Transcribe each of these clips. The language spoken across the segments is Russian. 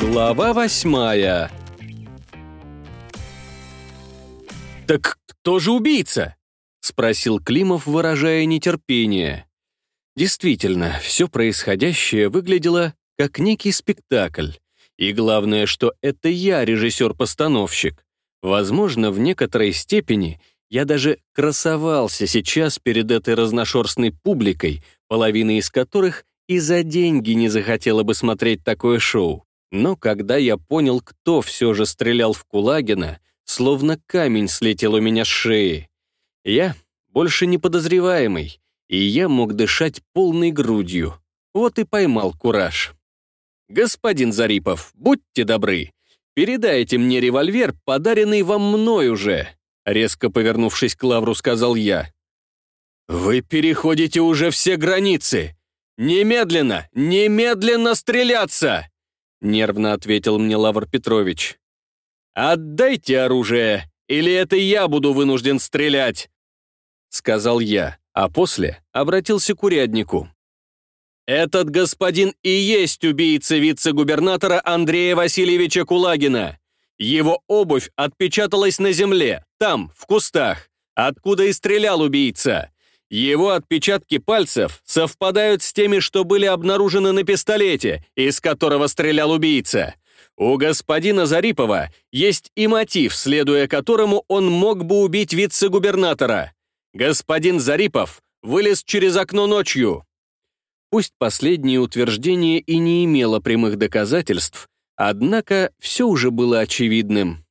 Глава восьмая «Так кто же убийца?» — спросил Климов, выражая нетерпение. Действительно, все происходящее выглядело как некий спектакль. И главное, что это я режиссер-постановщик. Возможно, в некоторой степени я даже красовался сейчас перед этой разношерстной публикой, половина из которых и за деньги не захотела бы смотреть такое шоу. Но когда я понял, кто все же стрелял в Кулагина, словно камень слетел у меня с шеи. Я больше не подозреваемый, и я мог дышать полной грудью. Вот и поймал кураж. «Господин Зарипов, будьте добры, передайте мне револьвер, подаренный вам мной уже», резко повернувшись к Лавру, сказал я. «Вы переходите уже все границы! Немедленно, немедленно стреляться!» нервно ответил мне Лавр Петрович. «Отдайте оружие, или это я буду вынужден стрелять!» Сказал я, а после обратился к уряднику. «Этот господин и есть убийца вице-губернатора Андрея Васильевича Кулагина. Его обувь отпечаталась на земле, там, в кустах, откуда и стрелял убийца. Его отпечатки пальцев совпадают с теми, что были обнаружены на пистолете, из которого стрелял убийца. У господина Зарипова есть и мотив, следуя которому он мог бы убить вице-губернатора. Господин Зарипов вылез через окно ночью. Пусть последнее утверждение и не имело прямых доказательств, Однако все уже было очевидным.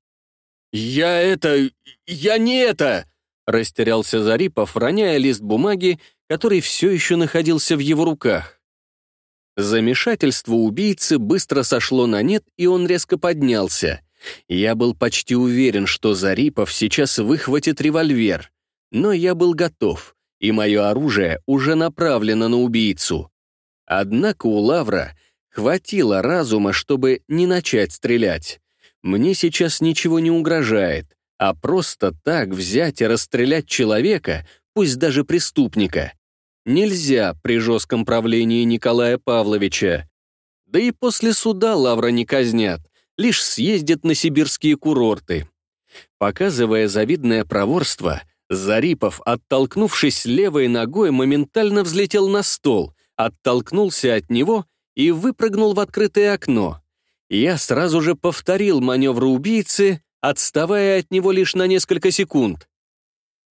«Я это... я не это!» Растерялся Зарипов, роняя лист бумаги, который все еще находился в его руках. Замешательство убийцы быстро сошло на нет, и он резко поднялся. Я был почти уверен, что Зарипов сейчас выхватит револьвер. Но я был готов, и мое оружие уже направлено на убийцу. Однако у Лавра Хватило разума, чтобы не начать стрелять. Мне сейчас ничего не угрожает, а просто так взять и расстрелять человека, пусть даже преступника, нельзя при жестком правлении Николая Павловича. Да и после суда Лавра не казнят, лишь съездят на сибирские курорты. Показывая завидное проворство, Зарипов, оттолкнувшись левой ногой, моментально взлетел на стол, оттолкнулся от него и выпрыгнул в открытое окно. Я сразу же повторил маневр убийцы, отставая от него лишь на несколько секунд.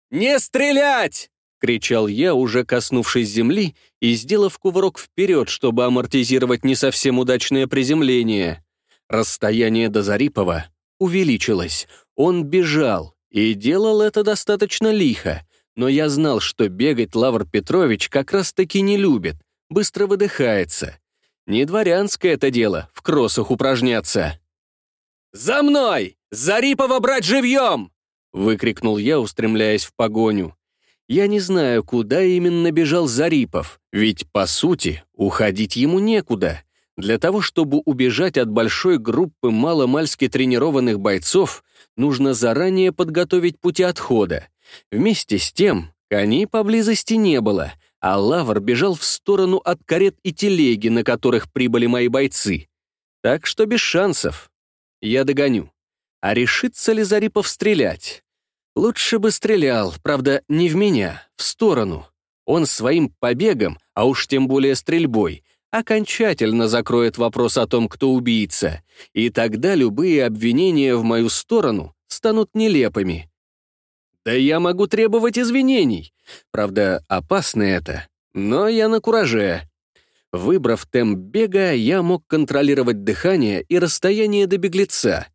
«Не стрелять!» — кричал я, уже коснувшись земли и сделав кувырок вперед, чтобы амортизировать не совсем удачное приземление. Расстояние до Зарипова увеличилось. Он бежал, и делал это достаточно лихо, но я знал, что бегать Лавр Петрович как раз-таки не любит, быстро выдыхается. Не дворянское это дело, в кроссах упражняться. «За мной! Зарипова брать живьем!» выкрикнул я, устремляясь в погоню. Я не знаю, куда именно бежал Зарипов, ведь, по сути, уходить ему некуда. Для того, чтобы убежать от большой группы маломальски тренированных бойцов, нужно заранее подготовить пути отхода. Вместе с тем, коней поблизости не было — а Лавр бежал в сторону от карет и телеги, на которых прибыли мои бойцы. Так что без шансов. Я догоню. А решится ли Зарипов стрелять? Лучше бы стрелял, правда, не в меня, в сторону. Он своим побегом, а уж тем более стрельбой, окончательно закроет вопрос о том, кто убийца, и тогда любые обвинения в мою сторону станут нелепыми. Да я могу требовать извинений. Правда, опасно это, но я на кураже. Выбрав темп бега, я мог контролировать дыхание и расстояние до беглеца.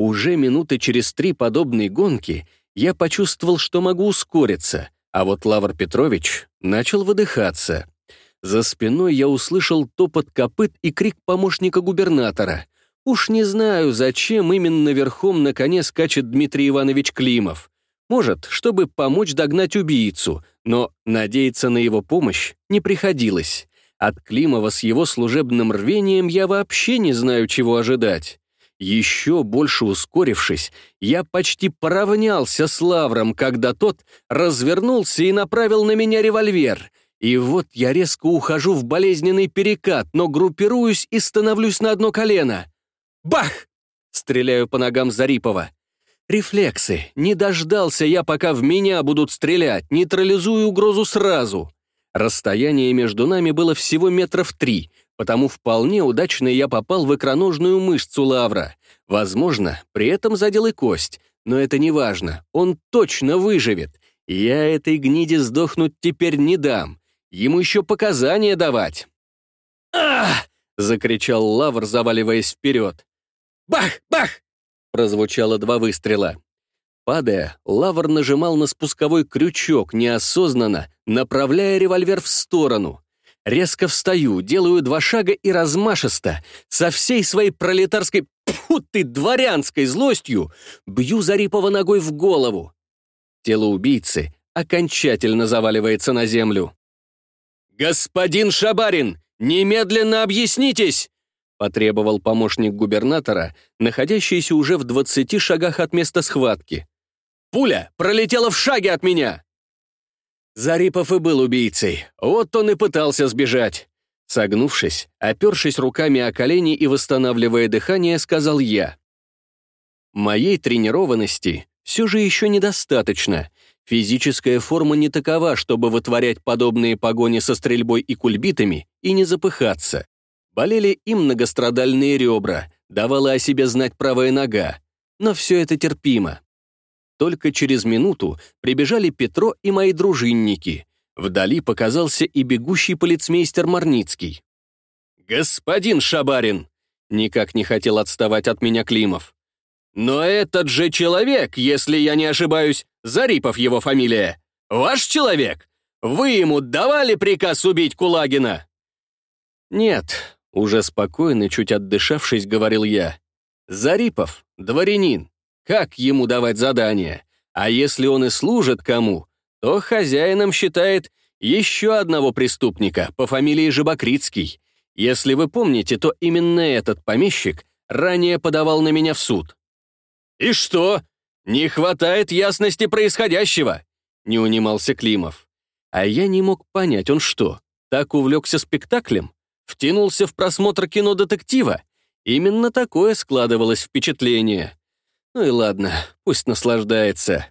Уже минуты через три подобной гонки я почувствовал, что могу ускориться, а вот Лавр Петрович начал выдыхаться. За спиной я услышал топот копыт и крик помощника губернатора. Уж не знаю, зачем именно верхом на коне скачет Дмитрий Иванович Климов. Может, чтобы помочь догнать убийцу, но надеяться на его помощь не приходилось. От Климова с его служебным рвением я вообще не знаю, чего ожидать. Еще больше ускорившись, я почти поравнялся с Лавром, когда тот развернулся и направил на меня револьвер. И вот я резко ухожу в болезненный перекат, но группируюсь и становлюсь на одно колено. Бах! Стреляю по ногам Зарипова. Рефлексы. Не дождался я, пока в меня будут стрелять, нейтрализую угрозу сразу. Расстояние между нами было всего метров три, потому вполне удачно я попал в икроножную мышцу лавра. Возможно, при этом задел и кость, но это не важно, он точно выживет. Я этой гниде сдохнуть теперь не дам. Ему еще показания давать. «Ах!» — закричал Лавр, заваливаясь вперед. «Бах! Бах!» — прозвучало два выстрела. Падая, Лавр нажимал на спусковой крючок, неосознанно, направляя револьвер в сторону. Резко встаю, делаю два шага и размашисто, со всей своей пролетарской, пфу ты, дворянской злостью, бью Зарипова ногой в голову. Тело убийцы окончательно заваливается на землю. «Господин Шабарин, немедленно объяснитесь!» потребовал помощник губернатора, находящийся уже в 20 шагах от места схватки. «Пуля пролетела в шаге от меня!» Зарипов и был убийцей, вот он и пытался сбежать. Согнувшись, опершись руками о колени и восстанавливая дыхание, сказал я. Моей тренированности все же еще недостаточно, Физическая форма не такова, чтобы вытворять подобные погони со стрельбой и кульбитами и не запыхаться. Болели и многострадальные ребра, давала о себе знать правая нога. Но все это терпимо. Только через минуту прибежали Петро и мои дружинники. Вдали показался и бегущий полицмейстер Марницкий. «Господин Шабарин!» Никак не хотел отставать от меня Климов. «Но этот же человек, если я не ошибаюсь, Зарипов его фамилия. Ваш человек? Вы ему давали приказ убить Кулагина?» «Нет», — уже спокойно, чуть отдышавшись, говорил я. «Зарипов, дворянин. Как ему давать задание? А если он и служит кому, то хозяином считает еще одного преступника по фамилии Жабокритский. Если вы помните, то именно этот помещик ранее подавал на меня в суд». «И что?» «Не хватает ясности происходящего!» — не унимался Климов. А я не мог понять, он что, так увлекся спектаклем? Втянулся в просмотр кино-детектива? Именно такое складывалось впечатление. Ну и ладно, пусть наслаждается.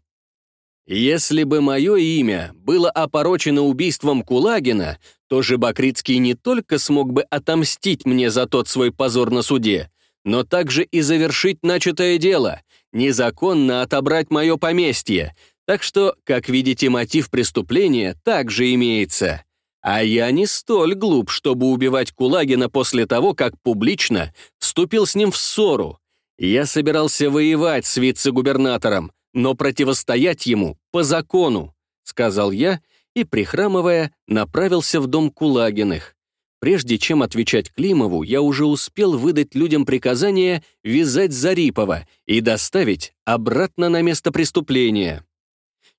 Если бы мое имя было опорочено убийством Кулагина, то Жибакритский не только смог бы отомстить мне за тот свой позор на суде, но также и завершить начатое дело, незаконно отобрать мое поместье, так что, как видите, мотив преступления также имеется. А я не столь глуп, чтобы убивать Кулагина после того, как публично вступил с ним в ссору. Я собирался воевать с вице-губернатором, но противостоять ему по закону, сказал я и, прихрамывая, направился в дом Кулагиных. Прежде чем отвечать Климову, я уже успел выдать людям приказание вязать Зарипова и доставить обратно на место преступления.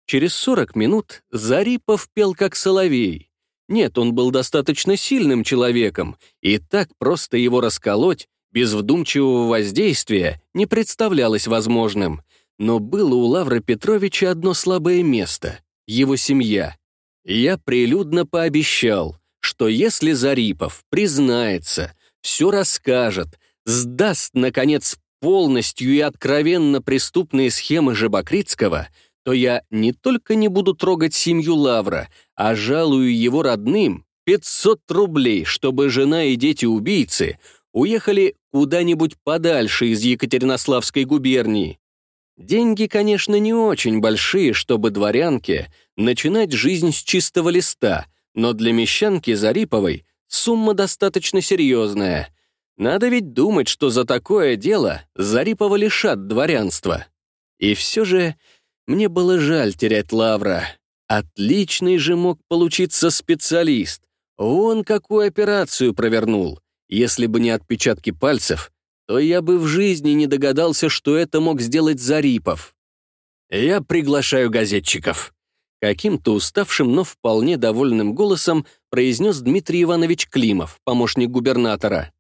Через 40 минут Зарипов пел как соловей. Нет, он был достаточно сильным человеком, и так просто его расколоть без вдумчивого воздействия не представлялось возможным. Но было у Лавра Петровича одно слабое место — его семья. Я прилюдно пообещал, что если Зарипов признается, все расскажет, сдаст, наконец, полностью и откровенно преступные схемы Жабокритского, то я не только не буду трогать семью Лавра, а жалую его родным 500 рублей, чтобы жена и дети убийцы уехали куда-нибудь подальше из Екатеринославской губернии. Деньги, конечно, не очень большие, чтобы дворянке начинать жизнь с чистого листа — но для мещанки Зариповой сумма достаточно серьезная. Надо ведь думать, что за такое дело Зарипова лишат дворянства. И все же мне было жаль терять Лавра. Отличный же мог получиться специалист. Он какую операцию провернул. Если бы не отпечатки пальцев, то я бы в жизни не догадался, что это мог сделать Зарипов. Я приглашаю газетчиков. Каким-то уставшим, но вполне довольным голосом произнес Дмитрий Иванович Климов, помощник губернатора.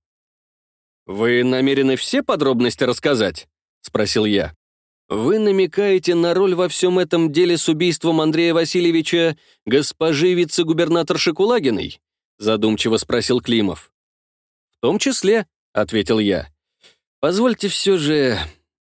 «Вы намерены все подробности рассказать?» — спросил я. вы намекаете на роль во всем этом деле с убийством Андрея Васильевича госпожи вице-губернаторши Кулагиной?» задумчиво спросил Климов. «В том числе», — ответил я. «Позвольте все же...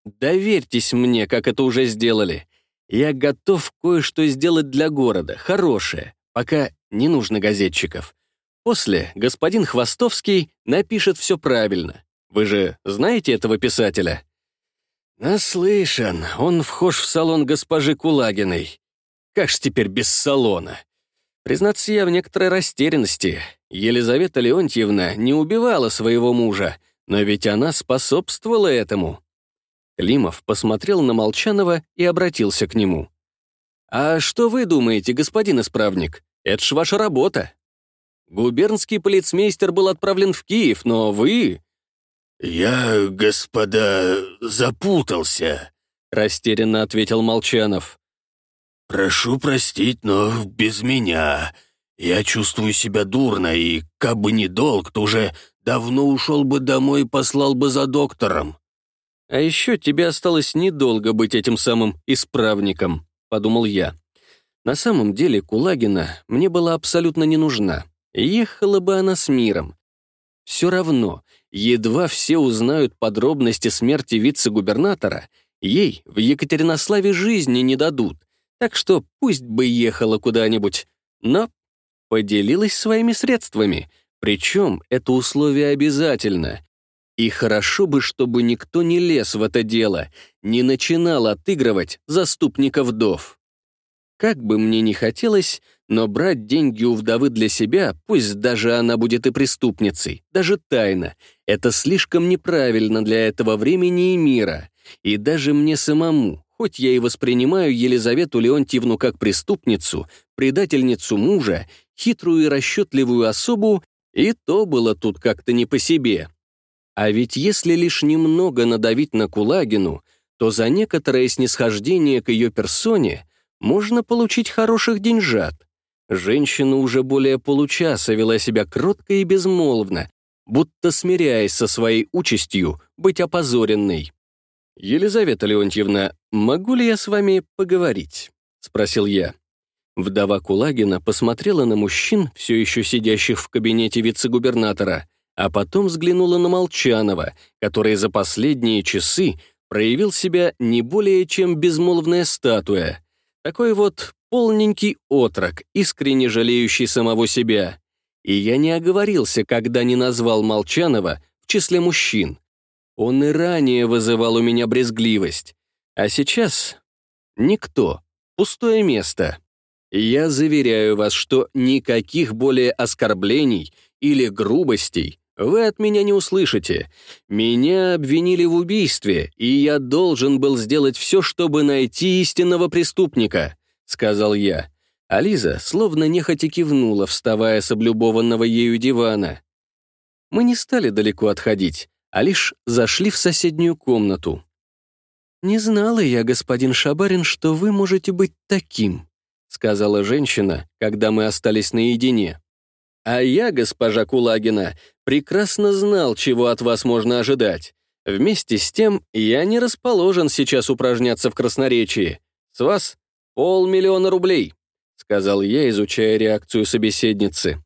Доверьтесь мне, как это уже сделали. Я готов кое-что сделать для города, хорошее, пока не нужно газетчиков. После господин Хвостовский напишет все правильно. Вы же знаете этого писателя?» «Наслышан, он вхож в салон госпожи Кулагиной. Как ж теперь без салона?» Признаться, я в некоторой растерянности. Елизавета Леонтьевна не убивала своего мужа, но ведь она способствовала этому. Климов посмотрел на Молчанова и обратился к нему. «А что вы думаете, господин исправник? Это ж ваша работа. Губернский полицмейстер был отправлен в Киев, но вы...» «Я, господа, запутался», — растерянно ответил Молчанов. «Прошу простить, но без меня. Я чувствую себя дурно, и, как бы не долг, то уже давно ушел бы домой и послал бы за доктором». «А еще тебе осталось недолго быть этим самым исправником», — подумал я. На самом деле Кулагина мне была абсолютно не нужна. Ехала бы она с миром. Все равно, едва все узнают подробности смерти вице-губернатора, ей в Екатеринославе жизни не дадут, так что пусть бы ехала куда-нибудь. Но поделилась своими средствами, причем это условие обязательно. И хорошо бы, чтобы никто не лез в это дело, не начинал отыгрывать заступника вдов. Как бы мне ни хотелось, но брать деньги у вдовы для себя, пусть даже она будет и преступницей, даже тайно, это слишком неправильно для этого времени и мира. И даже мне самому, хоть я и воспринимаю Елизавету Леонтьевну как преступницу, предательницу мужа, хитрую и расчетливую особу, и то было тут как-то не по себе. А ведь если лишь немного надавить на Кулагину, то за некоторое снисхождение к ее персоне можно получить хороших деньжат. Женщина уже более получаса вела себя кротко и безмолвно, будто смиряясь со своей участью быть опозоренной. «Елизавета Леонтьевна, могу ли я с вами поговорить?» — спросил я. Вдова Кулагина посмотрела на мужчин, все еще сидящих в кабинете вице-губернатора, а потом взглянула на Молчанова, который за последние часы проявил себя не более чем безмолвная статуя. Такой вот полненький отрок, искренне жалеющий самого себя. И я не оговорился, когда не назвал Молчанова в числе мужчин. Он и ранее вызывал у меня брезгливость. А сейчас никто, пустое место. Я заверяю вас, что никаких более оскорблений или грубостей вы от меня не услышите. Меня обвинили в убийстве, и я должен был сделать все, чтобы найти истинного преступника», — сказал я. А Лиза словно нехотя кивнула, вставая с облюбованного ею дивана. Мы не стали далеко отходить, а лишь зашли в соседнюю комнату. «Не знала я, господин Шабарин, что вы можете быть таким», сказала женщина, когда мы остались наедине. «А я, госпожа Кулагина, прекрасно знал, чего от вас можно ожидать. Вместе с тем, я не расположен сейчас упражняться в красноречии. С вас полмиллиона рублей», сказал я, изучая реакцию собеседницы.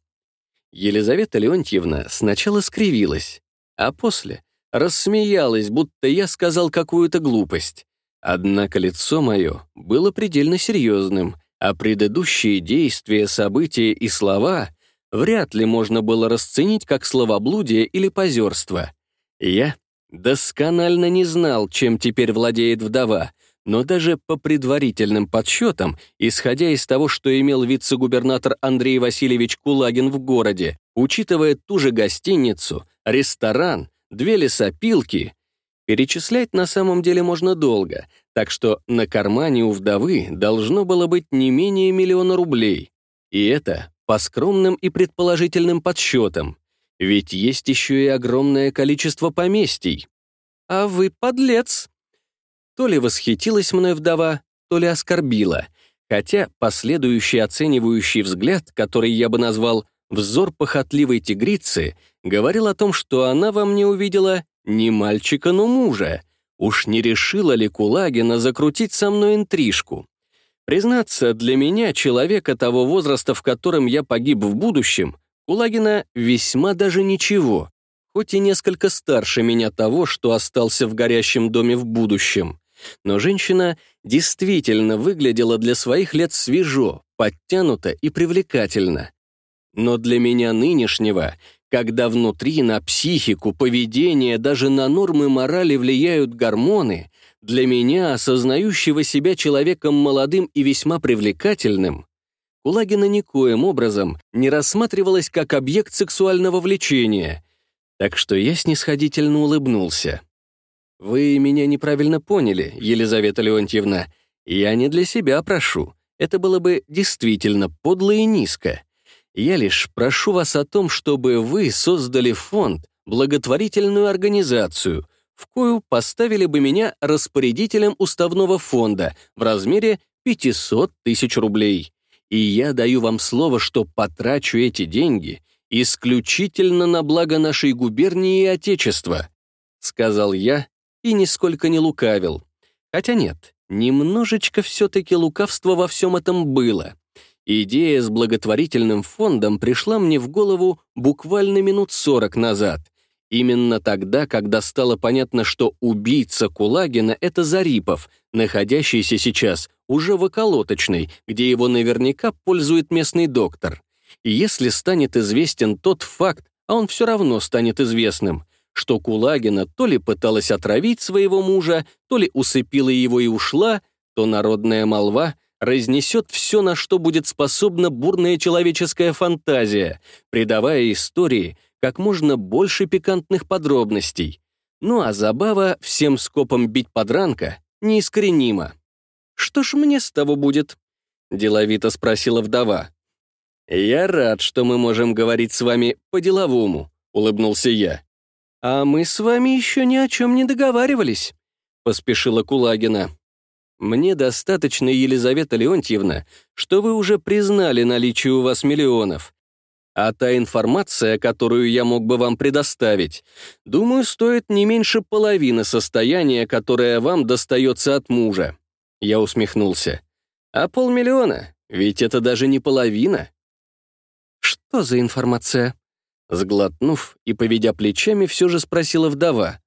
Елизавета Леонтьевна сначала скривилась, а после рассмеялась, будто я сказал какую-то глупость. Однако лицо мое было предельно серьезным, а предыдущие действия, события и слова вряд ли можно было расценить как словоблудие или позерство. Я досконально не знал, чем теперь владеет вдова, но даже по предварительным подсчетам, исходя из того, что имел вице-губернатор Андрей Васильевич Кулагин в городе, учитывая ту же гостиницу, ресторан, две лесопилки, перечислять на самом деле можно долго, так что на кармане у вдовы должно было быть не менее миллиона рублей. И это по скромным и предположительным подсчетам. Ведь есть еще и огромное количество поместий. А вы подлец. То ли восхитилась мной вдова, то ли оскорбила. Хотя последующий оценивающий взгляд, который я бы назвал «взор похотливой тигрицы», говорил о том, что она во мне увидела не мальчика, но мужа. Уж не решила ли Кулагина закрутить со мной интрижку? Признаться, для меня, человека того возраста, в котором я погиб в будущем, Кулагина весьма даже ничего, хоть и несколько старше меня того, что остался в горящем доме в будущем. Но женщина действительно выглядела для своих лет свежо, подтянуто и привлекательно. Но для меня нынешнего, когда внутри на психику, поведение, даже на нормы морали влияют гормоны, для меня, осознающего себя человеком молодым и весьма привлекательным, Кулагина никоим образом не рассматривалась как объект сексуального влечения, так что я снисходительно улыбнулся. «Вы меня неправильно поняли, Елизавета Леонтьевна. Я не для себя прошу. Это было бы действительно подло и низко. Я лишь прошу вас о том, чтобы вы создали фонд, благотворительную организацию, в кою поставили бы меня распорядителем уставного фонда в размере 500 тысяч рублей. И я даю вам слово, что потрачу эти деньги исключительно на благо нашей губернии и Отечества», — сказал я и нисколько не лукавил. Хотя нет, немножечко все-таки лукавства во всем этом было. Идея с благотворительным фондом пришла мне в голову буквально минут сорок назад. Именно тогда, когда стало понятно, что убийца Кулагина — это Зарипов, находящийся сейчас уже в околоточной, где его наверняка пользует местный доктор. И если станет известен тот факт, а он все равно станет известным, что Кулагина то ли пыталась отравить своего мужа, то ли усыпила его и ушла, то народная молва разнесет все, на что будет способна бурная человеческая фантазия, придавая истории как можно больше пикантных подробностей. Ну а забава всем скопом бить подранка неискоренима. «Что ж мне с того будет?» — деловито спросила вдова. «Я рад, что мы можем говорить с вами по-деловому», — улыбнулся я. «А мы с вами еще ни о чем не договаривались», — поспешила Кулагина. «Мне достаточно, Елизавета Леонтьевна, что вы уже признали наличие у вас миллионов. А та информация, которую я мог бы вам предоставить, думаю, стоит не меньше половины состояния, которое вам достается от мужа». Я усмехнулся. «А полмиллиона? Ведь это даже не половина». «Что за информация?» Сглотнув и поведя плечами, все же спросила вдова.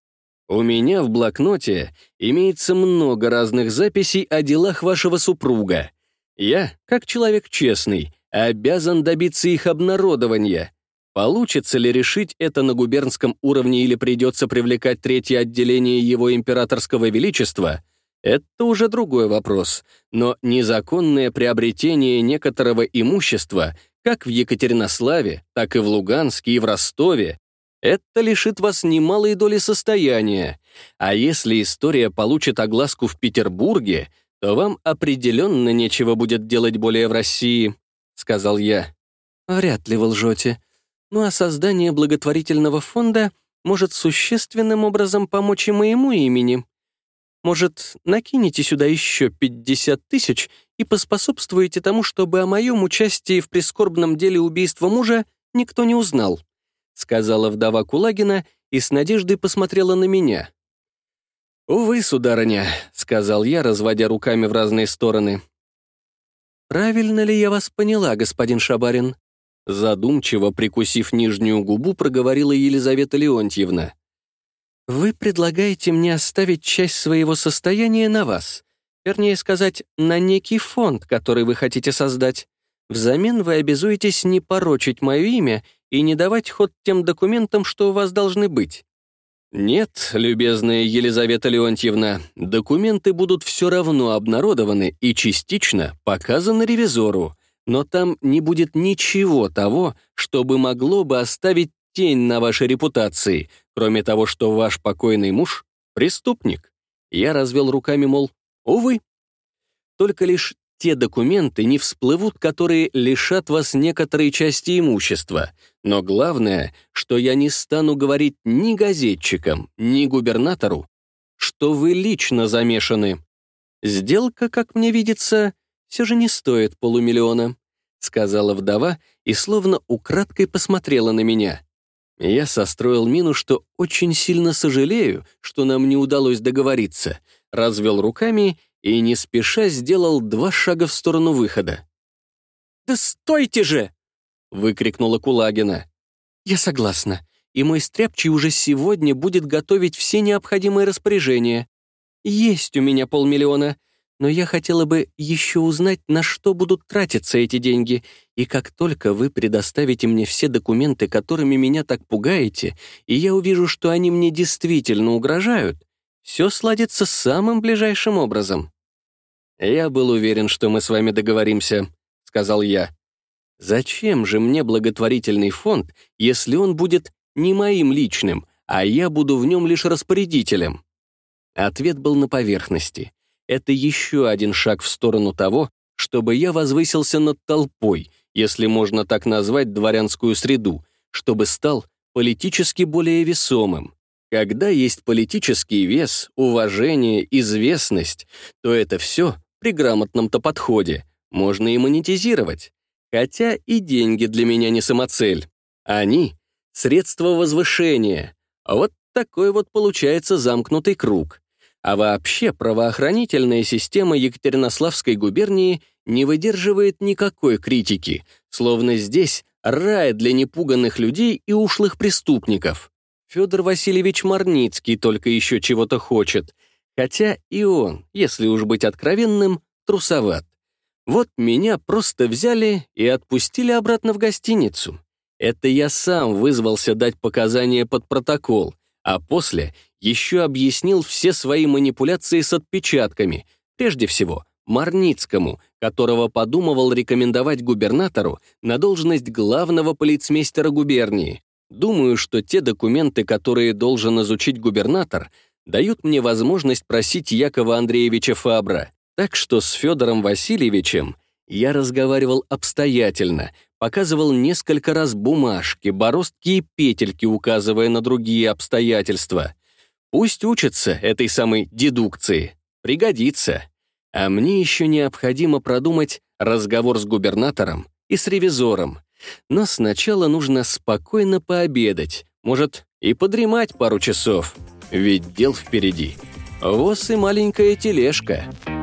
«У меня в блокноте имеется много разных записей о делах вашего супруга. Я, как человек честный, обязан добиться их обнародования. Получится ли решить это на губернском уровне или придется привлекать третье отделение его императорского величества, это уже другой вопрос, но незаконное приобретение некоторого имущества — как в Екатеринославе, так и в Луганске и в Ростове, это лишит вас немалой доли состояния. А если история получит огласку в Петербурге, то вам определенно нечего будет делать более в России», — сказал я. «Вряд ли вы лжете. Ну а создание благотворительного фонда может существенным образом помочь и моему имени. Может, накинете сюда еще 50 тысяч и поспособствуете тому, чтобы о моем участии в прискорбном деле убийства мужа никто не узнал», сказала вдова Кулагина и с надеждой посмотрела на меня. «Увы, сударыня», — сказал я, разводя руками в разные стороны. «Правильно ли я вас поняла, господин Шабарин?» Задумчиво прикусив нижнюю губу, проговорила Елизавета Леонтьевна. «Вы предлагаете мне оставить часть своего состояния на вас, вернее сказать, на некий фонд, который вы хотите создать. Взамен вы обязуетесь не порочить мое имя и не давать ход тем документам, что у вас должны быть». «Нет, любезная Елизавета Леонтьевна, документы будут все равно обнародованы и частично показаны ревизору, но там не будет ничего того, чтобы могло бы оставить тень на вашей репутации, кроме того, что ваш покойный муж — преступник. Я развел руками, мол, увы. Только лишь те документы не всплывут, которые лишат вас некоторой части имущества. Но главное, что я не стану говорить ни газетчикам, ни губернатору, что вы лично замешаны. Сделка, как мне видится, все же не стоит полумиллиона, сказала вдова и словно украдкой посмотрела на меня. Я состроил мину, что очень сильно сожалею, что нам не удалось договориться, развел руками и не спеша сделал два шага в сторону выхода. «Да стойте же!» — выкрикнула Кулагина. «Я согласна, и мой стряпчий уже сегодня будет готовить все необходимые распоряжения. Есть у меня полмиллиона, но я хотела бы еще узнать, на что будут тратиться эти деньги, и как только вы предоставите мне все документы, которыми меня так пугаете, и я увижу, что они мне действительно угрожают, все сладится самым ближайшим образом». «Я был уверен, что мы с вами договоримся», — сказал я. «Зачем же мне благотворительный фонд, если он будет не моим личным, а я буду в нем лишь распорядителем?» Ответ был на поверхности. Это еще один шаг в сторону того, чтобы я возвысился над толпой, если можно так назвать дворянскую среду, чтобы стал политически более весомым. Когда есть политический вес, уважение, известность, то это все при грамотном-то подходе можно и монетизировать. Хотя и деньги для меня не самоцель. Они — средство возвышения. Вот такой вот получается замкнутый круг. А вообще правоохранительная система Екатеринославской губернии не выдерживает никакой критики, словно здесь рай для непуганных людей и ушлых преступников. Федор Васильевич Марницкий только еще чего-то хочет, хотя и он, если уж быть откровенным, трусоват. Вот меня просто взяли и отпустили обратно в гостиницу. Это я сам вызвался дать показания под протокол, а после еще объяснил все свои манипуляции с отпечатками, прежде всего Марницкому, которого подумывал рекомендовать губернатору на должность главного полицмейстера губернии. Думаю, что те документы, которые должен изучить губернатор, дают мне возможность просить Якова Андреевича Фабра. Так что с Федором Васильевичем я разговаривал обстоятельно, показывал несколько раз бумажки, бороздки и петельки, указывая на другие обстоятельства. Пусть учится этой самой дедукции. Пригодится. А мне еще необходимо продумать разговор с губернатором и с ревизором. Но сначала нужно спокойно пообедать, может, и подремать пару часов. Ведь дел впереди. Воз и маленькая тележка —